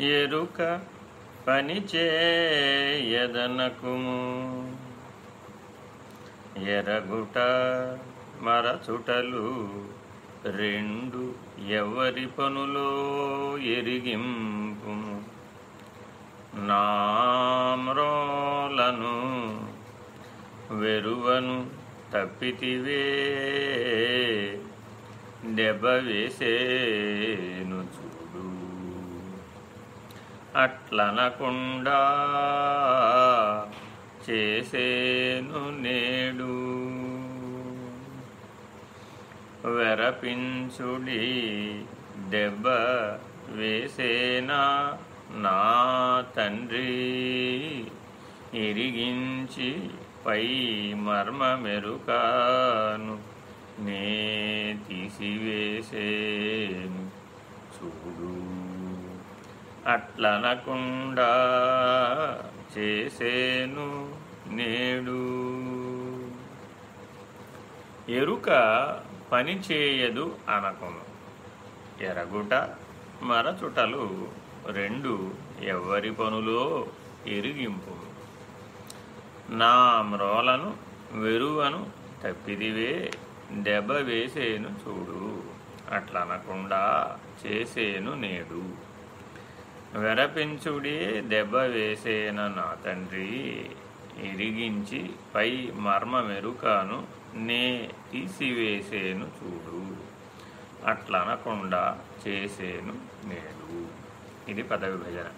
ఎరుక పనిచేయదనకుము ఎరగుట మరచుటలు రెండు ఎవరి పనులో ఎరిగింపు నామ్రోలను వెరువను తప్పితివే. దెబ్బ వేసేనుచు అట్లనకుండా చేసేను నేడు. వెరపించుడి దెబ్బ వేసేనా నా తండ్రి? ఇరిగించి పై మర్మ మెరుకాను నే తీసివేసేను. చూడు అట్లనకుండా చేసేను నేడు. ఎరుక పని చేయదు అనకును. ఎరగుట మరచుటలు రెండు ఎవ్వరి పనులో ఎరిగింపు. నా మ్రోలను వెరువను తప్పిదివే దెబ్బ వేసేను చూడు. అట్లనకుండా చేసేను నేడు. వెరపించుడి దెబ్బ వేసేన నా తండ్రి ఇరిగించి పై మర్మ మెరుకాను నే తీసివేసేను చూడు. అట్లనకుండా చేసేను నేడు. ఇది పదవిభజన.